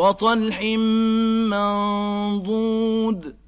وطلح منضود